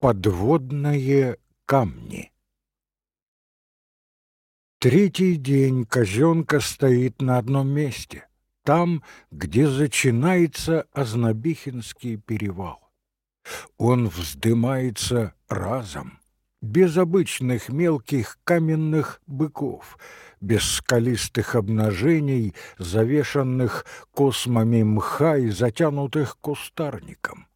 Подводные камни Третий день казенка стоит на одном месте, там, где начинается Ознобихинский перевал. Он вздымается разом, без обычных мелких каменных быков, без скалистых обнажений, завешанных космами мха и затянутых кустарником.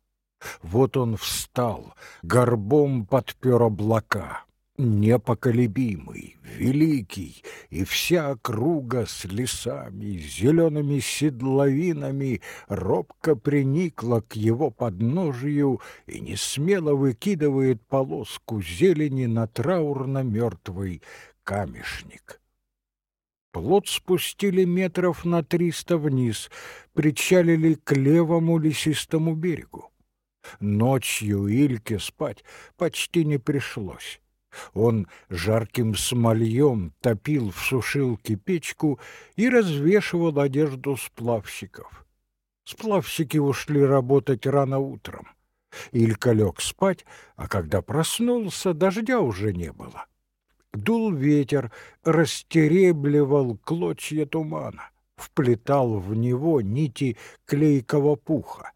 Вот он встал, горбом подпер облака, непоколебимый, великий, и вся округа с лесами, зелеными седловинами робко приникла к его подножию и не смело выкидывает полоску зелени на траурно-мертвый камешник. Плот спустили метров на триста вниз, причалили к левому лесистому берегу. Ночью Ильке спать почти не пришлось. Он жарким смольем топил в сушилке печку и развешивал одежду сплавщиков. Сплавщики ушли работать рано утром. Илька лег спать, а когда проснулся, дождя уже не было. Дул ветер, растеребливал клочья тумана, вплетал в него нити клейкого пуха.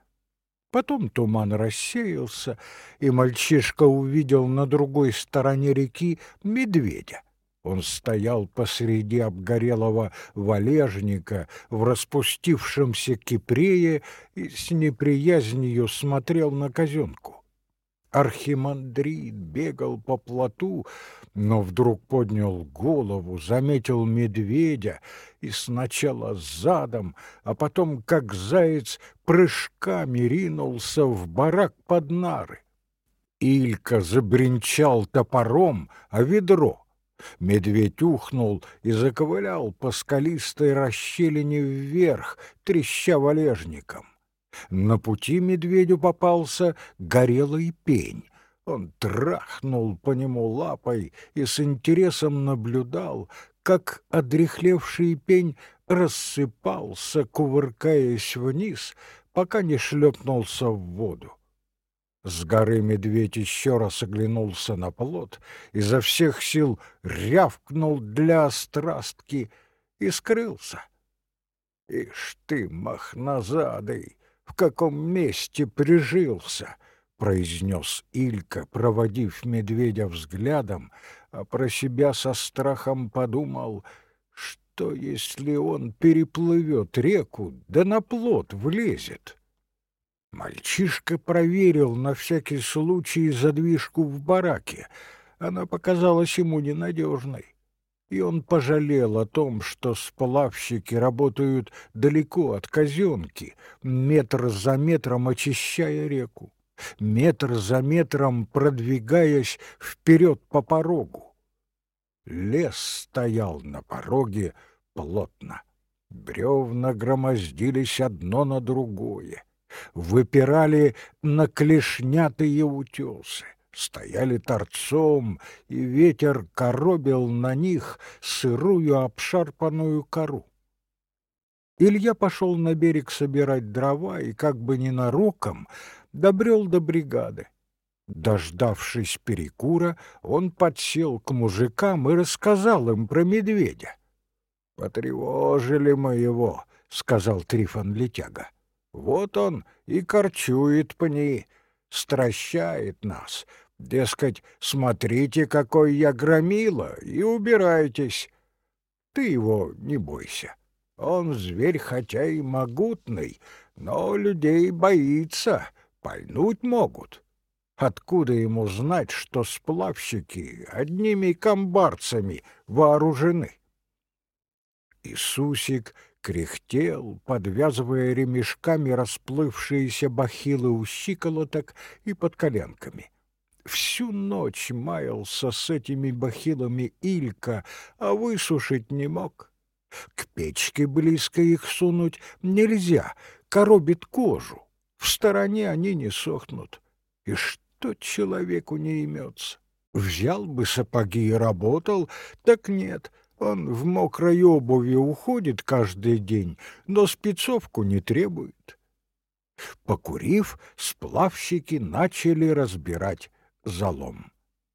Потом туман рассеялся, и мальчишка увидел на другой стороне реки медведя. Он стоял посреди обгорелого валежника в распустившемся кипрее и с неприязнью смотрел на казенку. Архимандрит бегал по плоту, но вдруг поднял голову, заметил медведя и сначала задом, а потом, как заяц, прыжками ринулся в барак под нары. Илька забринчал топором, а ведро. Медведь ухнул и заковылял по скалистой расщелине вверх, треща валежником. На пути медведю попался горелый пень. Он трахнул по нему лапой и с интересом наблюдал, как одрехлевший пень рассыпался, кувыркаясь вниз, пока не шлепнулся в воду. С горы медведь еще раз оглянулся на плот, изо всех сил рявкнул для острастки и скрылся. «Ишь ты, махназадый!» В каком месте прижился, произнес Илька, проводив медведя взглядом, а про себя со страхом подумал, что если он переплывет реку, да на плот влезет. Мальчишка проверил на всякий случай задвижку в бараке. Она показалась ему ненадежной и он пожалел о том, что сплавщики работают далеко от казенки, метр за метром очищая реку, метр за метром продвигаясь вперед по порогу. Лес стоял на пороге плотно. Бревна громоздились одно на другое, выпирали на клешнятые утесы стояли торцом, и ветер коробил на них сырую обшарпанную кору. Илья пошел на берег собирать дрова и как бы ненароком добрел до бригады. Дождавшись перекура, он подсел к мужикам и рассказал им про медведя. «Потревожили мы его», — сказал Трифон Летяга. «Вот он и корчует пни, стращает нас, Дескать, смотрите, какой я громила, и убирайтесь. Ты его не бойся. Он зверь хотя и могутный, но людей боится, пальнуть могут. Откуда ему знать, что сплавщики одними комбарцами вооружены? Иисусик кряхтел, подвязывая ремешками расплывшиеся бахилы у щиколоток и под коленками. Всю ночь маялся с этими бахилами Илька, а высушить не мог. К печке близко их сунуть нельзя, коробит кожу. В стороне они не сохнут. И что человеку не имется? Взял бы сапоги и работал, так нет. Он в мокрой обуви уходит каждый день, но спецовку не требует. Покурив, сплавщики начали разбирать залом.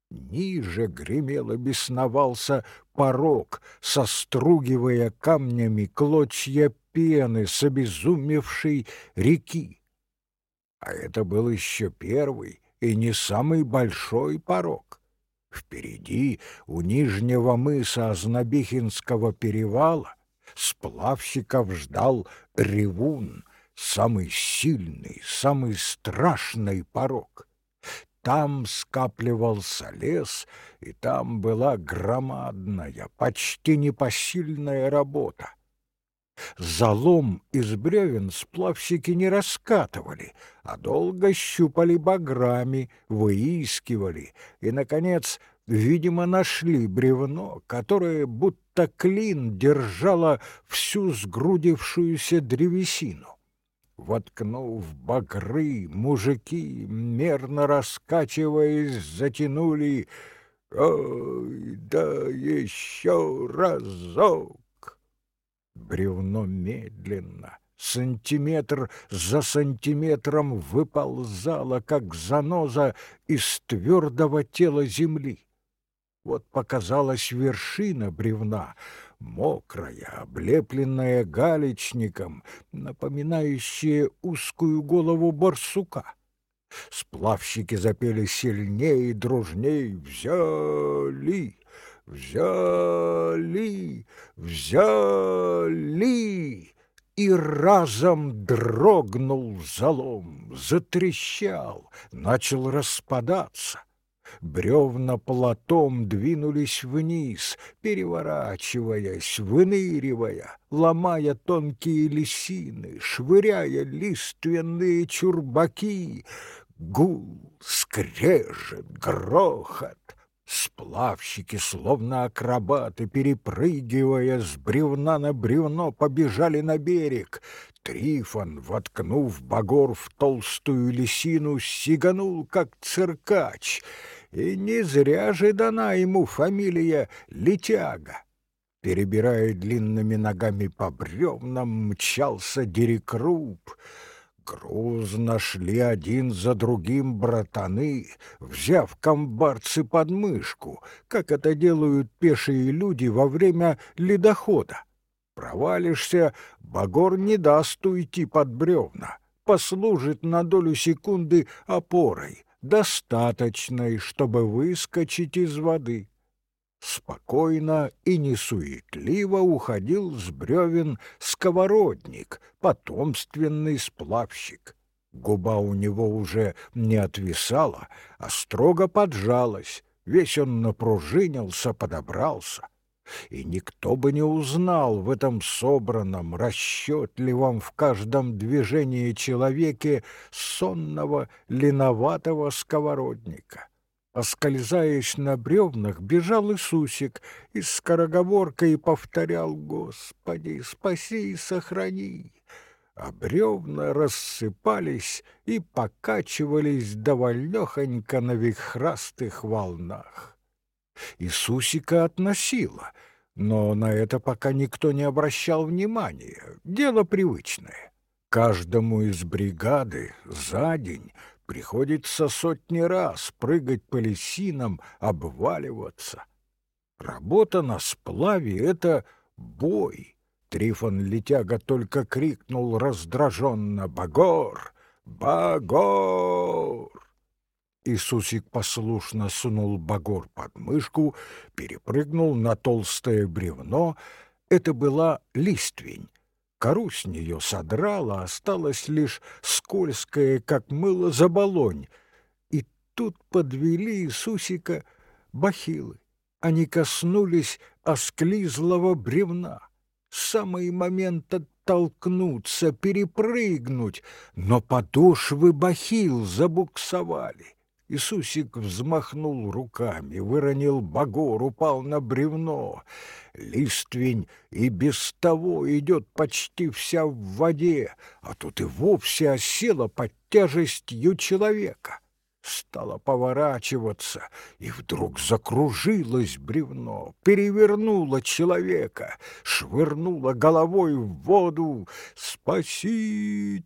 Ниже гремело бесновался порог, состругивая камнями клочья пены с обезумевшей реки. А это был еще первый и не самый большой порог. Впереди, у нижнего мыса Ознобихинского перевала, сплавщиков ждал ревун, самый сильный, самый страшный порог. Там скапливался лес, и там была громадная, почти непосильная работа. Залом из бревен сплавщики не раскатывали, а долго щупали баграми, выискивали и, наконец, видимо, нашли бревно, которое будто клин держало всю сгрудившуюся древесину. Воткнув багры, мужики, мерно раскачиваясь, затянули «Ой, да еще разок!» Бревно медленно, сантиметр за сантиметром выползало, как заноза из твердого тела земли. Вот показалась вершина бревна, мокрая, облепленная галечником, напоминающая узкую голову барсука. Сплавщики запели сильнее и дружней «Взяли! Взяли! Взяли!» И разом дрогнул залом, затрещал, начал распадаться — бревна платом двинулись вниз, переворачиваясь, выныривая, ломая тонкие лисины, швыряя лиственные чурбаки. Гул, скрежет, грохот. Сплавщики, словно акробаты, перепрыгивая с бревна на бревно, побежали на берег. Трифон, воткнув багор в толстую лисину, сиганул, как циркач — и не зря же дана ему фамилия Летяга. Перебирая длинными ногами по бревнам, мчался Дерекруп. Грузно шли один за другим братаны, взяв комбарцы под мышку, как это делают пешие люди во время ледохода. Провалишься, Багор не даст уйти под бревна, послужит на долю секунды опорой, достаточной, чтобы выскочить из воды. Спокойно и несуетливо уходил с бревен сковородник, потомственный сплавщик. Губа у него уже не отвисала, а строго поджалась, весь он напружинился, подобрался и никто бы не узнал в этом собранном, расчетливом в каждом движении человеке сонного, леноватого сковородника. Оскользаясь на бревнах, бежал Иисусик и скороговоркой повторял «Господи, спаси и сохрани!» а бревна рассыпались и покачивались довольнёхонько на вихрастых волнах. Иисусика относила, но на это пока никто не обращал внимания. Дело привычное. Каждому из бригады за день приходится сотни раз прыгать по лесинам, обваливаться. Работа на сплаве — это бой. Трифон Летяга только крикнул раздраженно «Багор! Багор!» Иисусик послушно сунул багор под мышку, перепрыгнул на толстое бревно. Это была листвень. Кору с нее содрала, осталась лишь скользкая, как мыло, заболонь. И тут подвели Иисусика бахилы. Они коснулись осклизлого бревна. Самый момент оттолкнуться, перепрыгнуть, но подошвы бахил забуксовали. Иисусик взмахнул руками, выронил багор, упал на бревно. Листвень и без того идет почти вся в воде, а тут и вовсе осела под тяжестью человека. Стала поворачиваться, и вдруг закружилось бревно, перевернуло человека, швырнуло головой в воду. «Спасите!»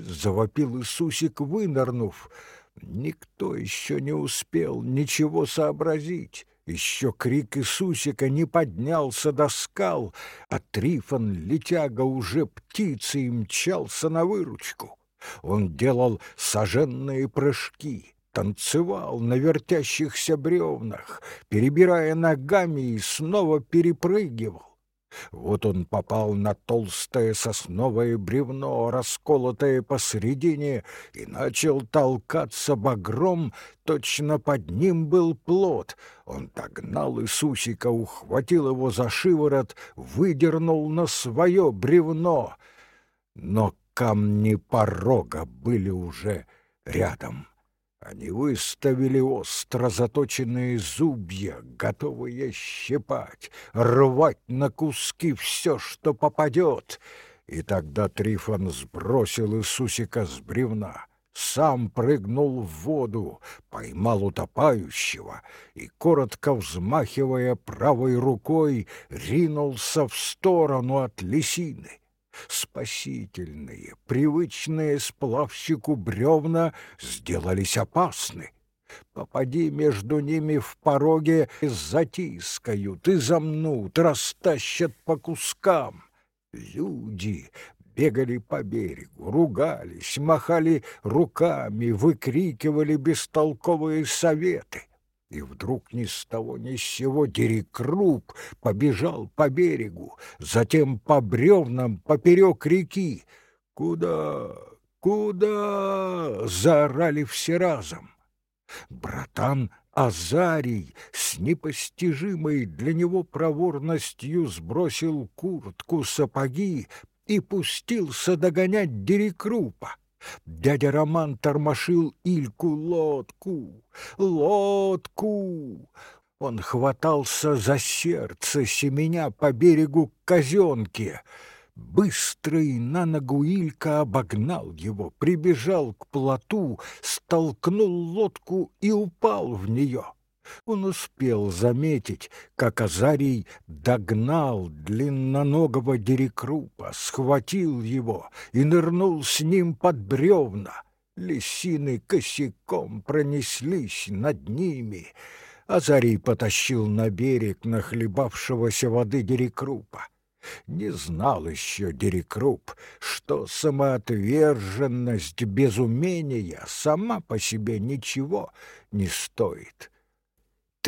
— завопил Иисусик, вынырнув — Никто еще не успел ничего сообразить. Еще крик Иисусика не поднялся до скал, а Трифон, летяга уже птицей, мчался на выручку. Он делал соженные прыжки, танцевал на вертящихся бревнах, перебирая ногами и снова перепрыгивал. Вот он попал на толстое сосновое бревно, расколотое посредине, и начал толкаться багром, точно под ним был плод. Он догнал Иисусика, ухватил его за шиворот, выдернул на свое бревно. Но камни порога были уже рядом. Они выставили остро заточенные зубья, готовые щипать, рвать на куски все, что попадет. И тогда Трифон сбросил Иисусика с бревна, сам прыгнул в воду, поймал утопающего и, коротко взмахивая правой рукой, ринулся в сторону от лисины спасительные, привычные сплавщику бревна сделались опасны. Попади между ними в пороге, затискают и замнут, растащат по кускам. Люди бегали по берегу, ругались, махали руками, выкрикивали бестолковые советы. И вдруг ни с того ни с сего Дерекруп побежал по берегу, затем по бревнам поперек реки. «Куда? Куда?» — заорали все разом. Братан Азарий с непостижимой для него проворностью сбросил куртку, сапоги и пустился догонять Дерекрупа. Дядя Роман тормошил Ильку лодку, лодку. Он хватался за сердце, семеня по берегу казенки. Быстрый на ногу Илька обогнал его, прибежал к плоту, столкнул лодку и упал в нее. Он успел заметить, как Азарий догнал длинноногого дерекрупа, схватил его и нырнул с ним под бревна. Лисины косяком пронеслись над ними. Азарий потащил на берег нахлебавшегося воды дерекрупа. Не знал еще Дерекруп, что самоотверженность без умения сама по себе ничего не стоит.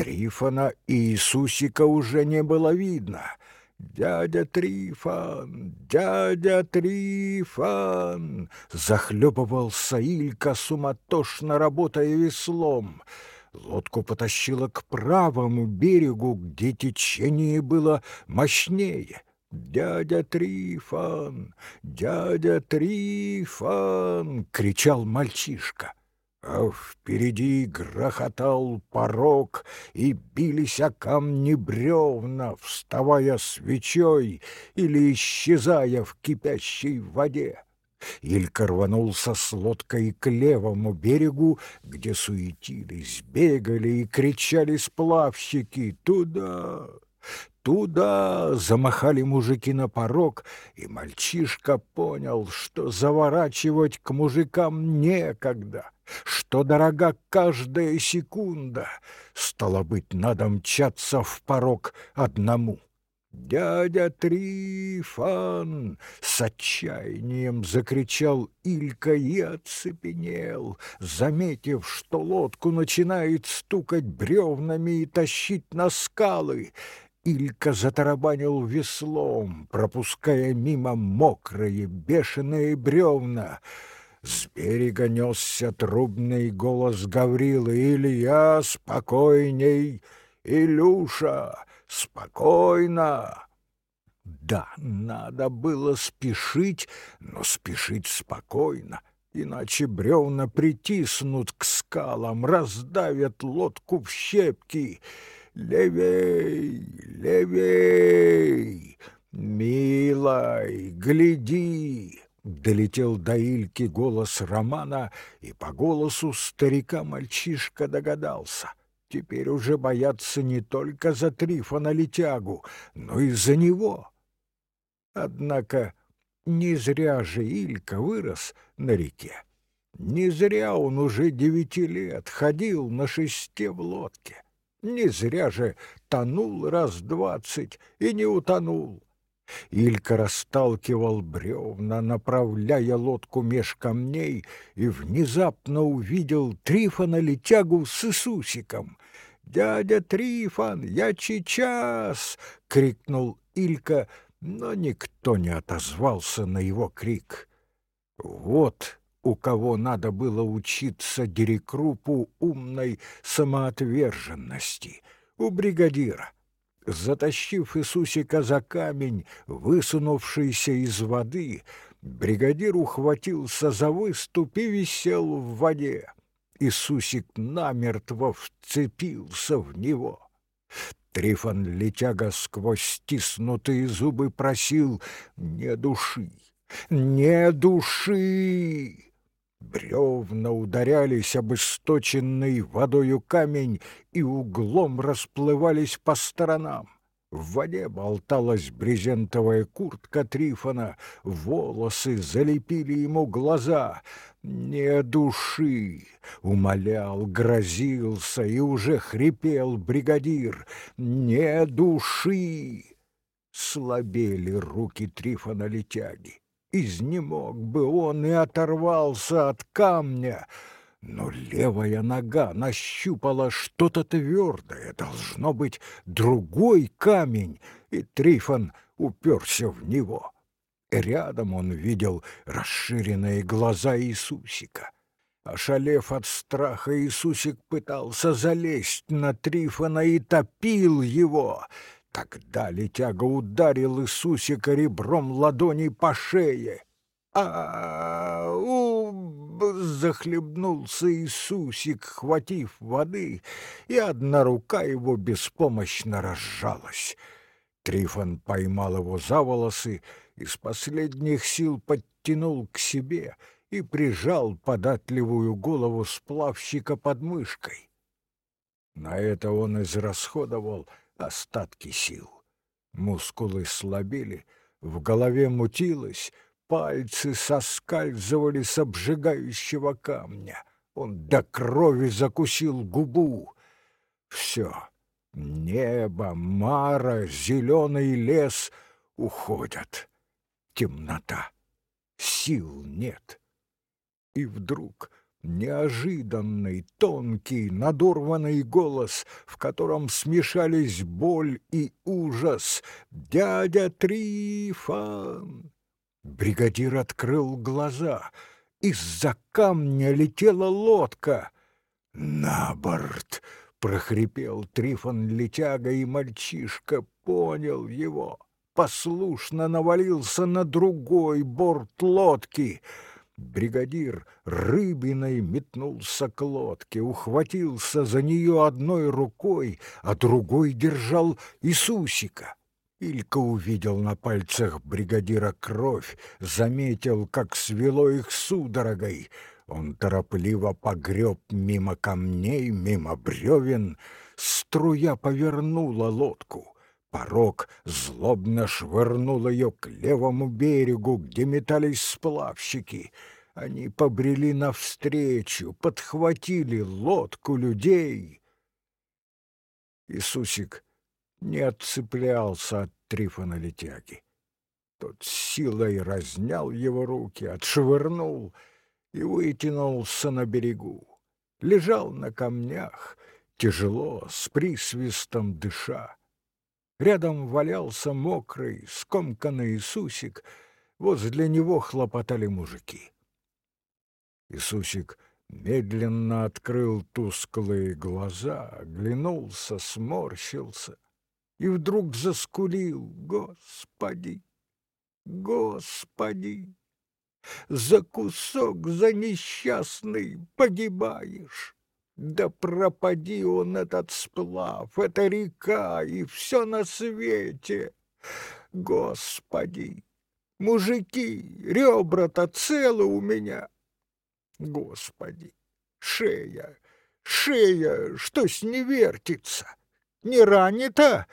Трифона и Иисусика уже не было видно. «Дядя Трифон! Дядя Трифон!» Захлебывался Илька, суматошно работая веслом. Лодку потащило к правому берегу, где течение было мощнее. «Дядя Трифон! Дядя Трифон!» — кричал мальчишка а впереди грохотал порог, и бились о камни бревна, вставая свечой или исчезая в кипящей воде. Илька рванулся с лодкой к левому берегу, где суетились, бегали и кричали сплавщики «Туда! Туда!» замахали мужики на порог, и мальчишка понял, что заворачивать к мужикам некогда что дорога каждая секунда. Стало быть, надо мчаться в порог одному. «Дядя Трифон!» — с отчаянием закричал Илька и оцепенел, заметив, что лодку начинает стукать бревнами и тащить на скалы. Илька затарабанил веслом, пропуская мимо мокрые бешеные бревна — с берега несся трубный голос Гаврилы. «Илья, спокойней! Илюша, спокойно!» Да, надо было спешить, но спешить спокойно, иначе бревна притиснут к скалам, раздавят лодку в щепки. «Левей! Левей! Милай, гляди!» Долетел до Ильки голос Романа, и по голосу старика мальчишка догадался. Теперь уже боятся не только за Трифона Летягу, но и за него. Однако не зря же Илька вырос на реке. Не зря он уже девяти лет ходил на шесте в лодке. Не зря же тонул раз двадцать и не утонул. Илька расталкивал бревна, направляя лодку меж камней, и внезапно увидел Трифона летягу с Иисусиком. «Дядя Трифон, я сейчас!» — крикнул Илька, но никто не отозвался на его крик. Вот у кого надо было учиться Дерекрупу умной самоотверженности, у бригадира. Затащив Иисусика за камень, высунувшийся из воды, бригадир ухватился за выступ и висел в воде. Иисусик намертво вцепился в него. Трифон летяга сквозь стиснутые зубы просил «Не души! Не души!» Бревна ударялись об источенный водою камень и углом расплывались по сторонам. В воде болталась брезентовая куртка Трифона, волосы залепили ему глаза. «Не души!» — умолял, грозился и уже хрипел бригадир. «Не души!» Слабели руки Трифона летяги. Изнемог бы он и оторвался от камня, но левая нога нащупала что-то твердое, должно быть другой камень, и Трифон уперся в него. Рядом он видел расширенные глаза Иисусика. Ошалев от страха, Иисусик пытался залезть на Трифона и топил его — Тогда летяга ударил Иисусика ребром ладони по шее. а у захлебнулся Иисусик, хватив воды, и одна рука его беспомощно разжалась. Трифон поймал его за волосы, и с последних сил подтянул к себе и прижал податливую голову сплавщика под мышкой. На это он израсходовал остатки сил. Мускулы слабели, в голове мутилось, пальцы соскальзывали с обжигающего камня. Он до крови закусил губу. Все. Небо, мара, зеленый лес уходят. Темнота. Сил нет. И вдруг Неожиданный, тонкий, надорванный голос, в котором смешались боль и ужас. «Дядя Трифон!» Бригадир открыл глаза. Из-за камня летела лодка. «На борт!» — прохрипел Трифон летяга, и мальчишка понял его. Послушно навалился на другой борт лодки — Бригадир рыбиной метнулся к лодке, ухватился за нее одной рукой, а другой держал Иисусика. Илька увидел на пальцах бригадира кровь, заметил, как свело их судорогой. Он торопливо погреб мимо камней, мимо бревен. Струя повернула лодку. Порог злобно швырнул ее к левому берегу, где метались сплавщики. Они побрели навстречу, подхватили лодку людей. Иисусик не отцеплялся от Трифона летяги. Тот силой разнял его руки, отшвырнул и вытянулся на берегу. Лежал на камнях, тяжело, с присвистом дыша. Рядом валялся мокрый, скомканный Иисусик, возле него хлопотали мужики. Иисусик медленно открыл тусклые глаза, оглянулся, сморщился и вдруг заскулил «Господи! Господи! За кусок, за несчастный погибаешь!» Да пропади он, этот сплав, эта река и все на свете. Господи, мужики, ребра-то целы у меня. Господи, шея, шея, что с не вертится, не ранит-то?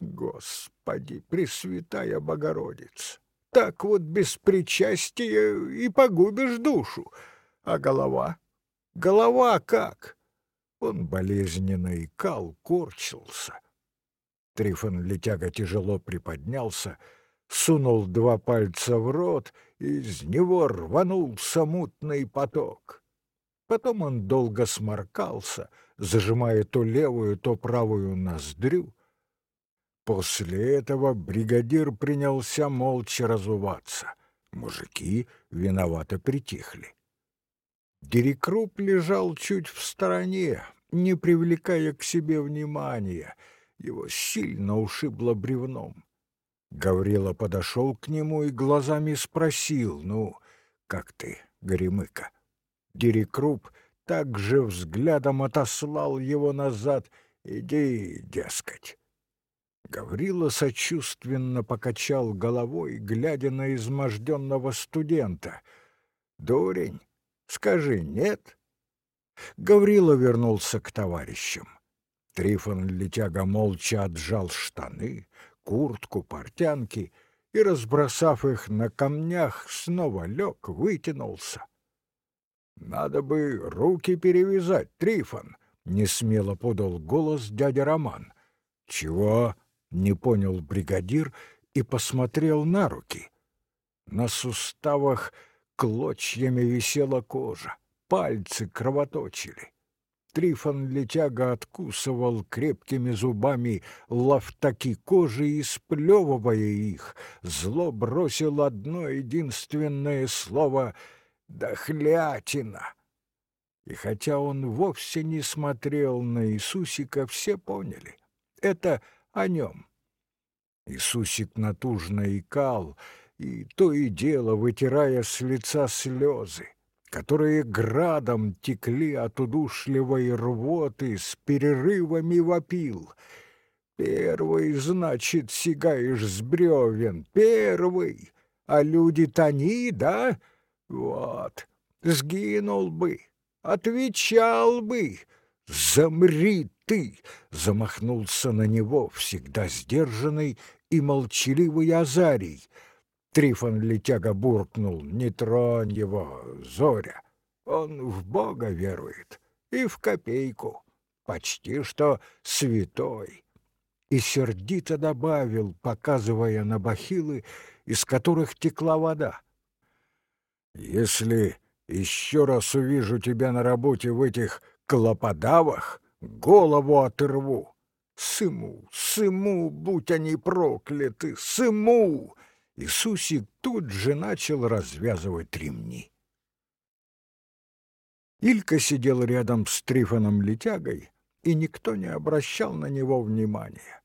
Господи, Пресвятая Богородица, так вот без причастия и погубишь душу. А голова? Голова как? Он болезненно икал, корчился. Трифон летяга тяжело приподнялся, сунул два пальца в рот, и из него рванулся мутный поток. Потом он долго сморкался, зажимая то левую, то правую ноздрю. После этого бригадир принялся молча разуваться. Мужики виновато притихли. Дерекруп лежал чуть в стороне, не привлекая к себе внимания. Его сильно ушибло бревном. Гаврила подошел к нему и глазами спросил, «Ну, как ты, Горемыка?» Дерекруп также взглядом отослал его назад. «Иди, дескать». Гаврила сочувственно покачал головой, глядя на изможденного студента. «Дурень, скажи нет?» Гаврила вернулся к товарищам. Трифон летяга молча отжал штаны, куртку, портянки и, разбросав их на камнях, снова лег, вытянулся. «Надо бы руки перевязать, Трифон!» — несмело подал голос дядя Роман. «Чего?» — не понял бригадир и посмотрел на руки. На суставах клочьями висела кожа, пальцы кровоточили. Трифон летяга откусывал крепкими зубами лавтаки кожи и, сплевывая их, зло бросил одно единственное слово — дохлятина. И хотя он вовсе не смотрел на Иисусика, все поняли — это о нем. Иисусик натужно икал, и то и дело, вытирая с лица слезы, которые градом текли от удушливой рвоты, с перерывами вопил. «Первый, значит, сигаешь с бревен, первый, а люди-то они, да?» Вот, сгинул бы, отвечал бы. Замри ты! Замахнулся на него всегда сдержанный и молчаливый Азарий. Трифон летяга буркнул, не тронь его, Зоря. Он в Бога верует и в копейку, почти что святой. И сердито добавил, показывая на бахилы, из которых текла вода. Если еще раз увижу тебя на работе в этих клоподавах, голову оторву. Сыму, сыму, будь они прокляты, сыму!» Иисусик тут же начал развязывать ремни. Илька сидел рядом с Трифоном Летягой, и никто не обращал на него внимания.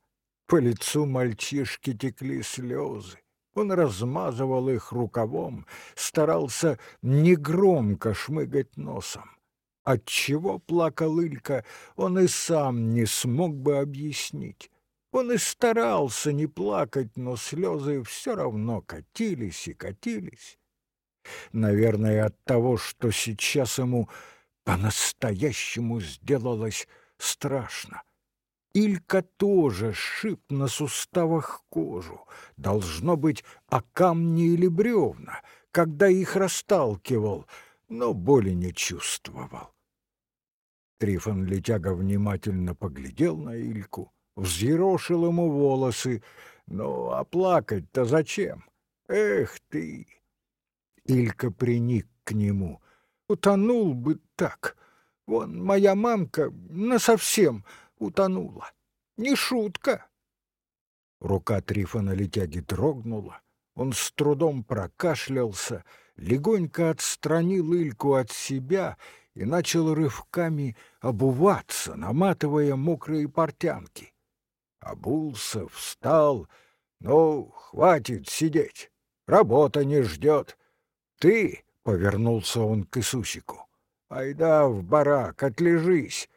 По лицу мальчишки текли слезы. Он размазывал их рукавом, старался негромко шмыгать носом. Отчего плакал Илька, он и сам не смог бы объяснить. Он и старался не плакать, но слезы все равно катились и катились. Наверное, от того, что сейчас ему по-настоящему сделалось страшно. Илька тоже шип на суставах кожу, должно быть, о камни или бревна, когда их расталкивал, но боли не чувствовал. Трифон Летяга внимательно поглядел на Ильку, взъерошил ему волосы. Ну, а плакать-то зачем? Эх ты! Илька приник к нему. Утонул бы так. Вон моя мамка насовсем утонула. Не шутка. Рука Трифона летяги дрогнула. Он с трудом прокашлялся, легонько отстранил Ильку от себя и начал рывками обуваться, наматывая мокрые портянки. Обулся, встал. «Ну, хватит сидеть, работа не ждет. Ты, — повернулся он к Иисусику, — айда в барак, отлежись,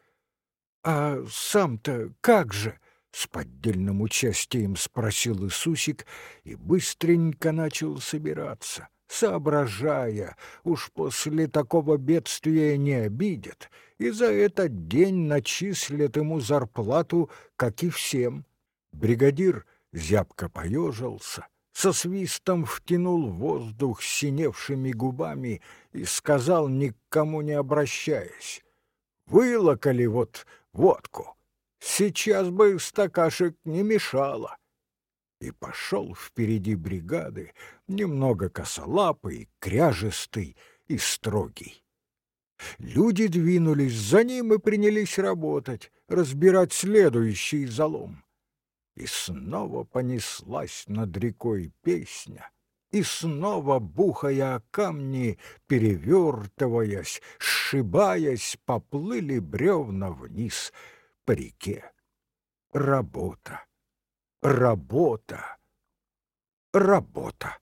«А сам-то как же?» — с поддельным участием спросил Иисусик и быстренько начал собираться, соображая, уж после такого бедствия не обидят, и за этот день начислят ему зарплату, как и всем. Бригадир зябко поежился, со свистом втянул воздух синевшими губами и сказал, никому не обращаясь, «Вылокали вот водку, сейчас бы стакашек не мешало» и пошел впереди бригады, немного косолапый, кряжестый и строгий. Люди двинулись за ним и принялись работать, разбирать следующий залом. И снова понеслась над рекой песня, и снова, бухая о камни, перевертываясь, сшибаясь, поплыли бревна вниз по реке. Работа, работа, работа.